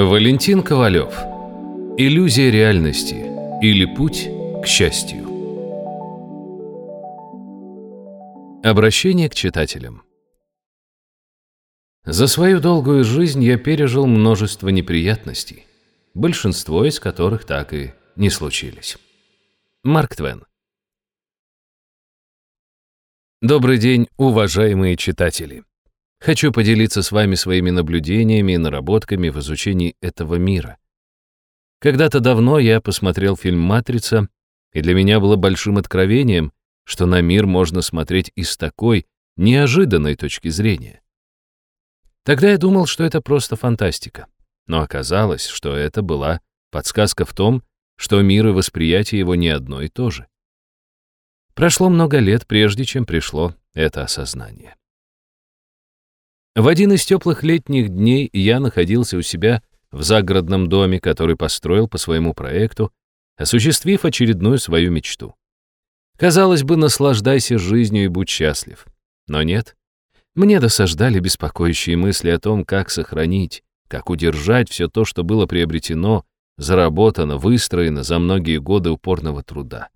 Валентин Ковалев. Иллюзия реальности или путь к счастью. Обращение к читателям. За свою долгую жизнь я пережил множество неприятностей, большинство из которых так и не случились. Марк Твен. Добрый день, уважаемые читатели. Хочу поделиться с вами своими наблюдениями и наработками в изучении этого мира. Когда-то давно я посмотрел фильм «Матрица», и для меня было большим откровением, что на мир можно смотреть и с такой неожиданной точки зрения. Тогда я думал, что это просто фантастика. Но оказалось, что это была подсказка в том, что мир и восприятие его не одно и то же. Прошло много лет, прежде чем пришло это осознание. В один из теплых летних дней я находился у себя в загородном доме, который построил по своему проекту, осуществив очередную свою мечту. Казалось бы, наслаждайся жизнью и будь счастлив. Но нет. Мне досаждали беспокоящие мысли о том, как сохранить, как удержать все то, что было приобретено, заработано, выстроено за многие годы упорного труда.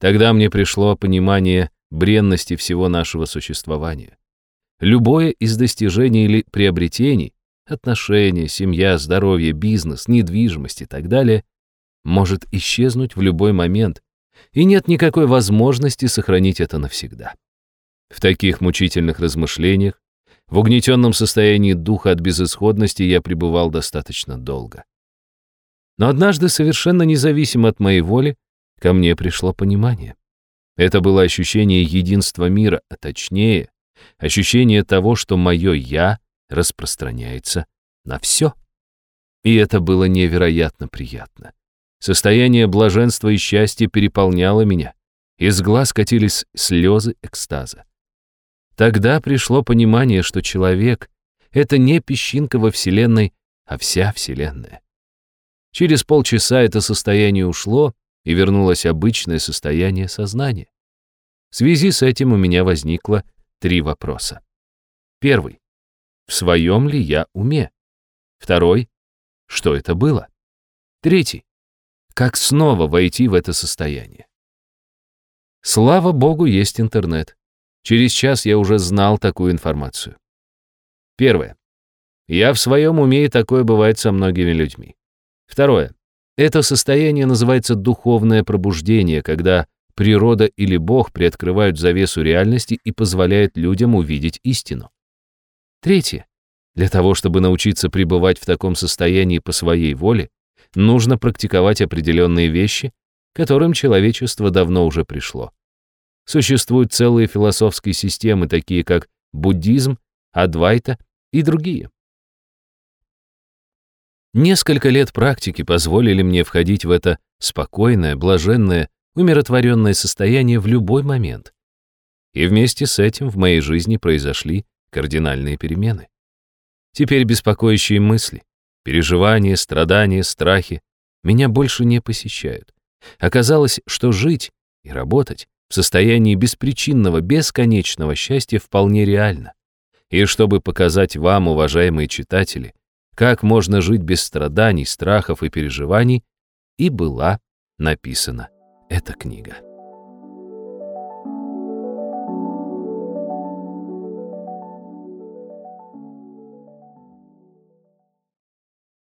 Тогда мне пришло понимание бренности всего нашего существования. Любое из достижений или приобретений, отношения, семья, здоровье, бизнес, недвижимость и так далее, может исчезнуть в любой момент, и нет никакой возможности сохранить это навсегда. В таких мучительных размышлениях, в угнетенном состоянии духа от безысходности я пребывал достаточно долго. Но однажды, совершенно независимо от моей воли, ко мне пришло понимание. Это было ощущение единства мира, а точнее, ощущение того, что мое «я» распространяется на все. И это было невероятно приятно. Состояние блаженства и счастья переполняло меня. Из глаз катились слезы экстаза. Тогда пришло понимание, что человек — это не песчинка во Вселенной, а вся Вселенная. Через полчаса это состояние ушло, и вернулось обычное состояние сознания. В связи с этим у меня возникло три вопроса. Первый. В своем ли я уме? Второй. Что это было? Третий. Как снова войти в это состояние? Слава богу, есть интернет. Через час я уже знал такую информацию. Первое. Я в своем уме, и такое бывает со многими людьми. Второе. Это состояние называется духовное пробуждение, когда природа или Бог приоткрывают завесу реальности и позволяют людям увидеть истину. Третье. Для того, чтобы научиться пребывать в таком состоянии по своей воле, нужно практиковать определенные вещи, которым человечество давно уже пришло. Существуют целые философские системы, такие как буддизм, адвайта и другие. Несколько лет практики позволили мне входить в это спокойное, блаженное, умиротворенное состояние в любой момент. И вместе с этим в моей жизни произошли кардинальные перемены. Теперь беспокоящие мысли, переживания, страдания, страхи меня больше не посещают. Оказалось, что жить и работать в состоянии беспричинного, бесконечного счастья вполне реально. И чтобы показать вам, уважаемые читатели, как можно жить без страданий, страхов и переживаний, и была написана эта книга.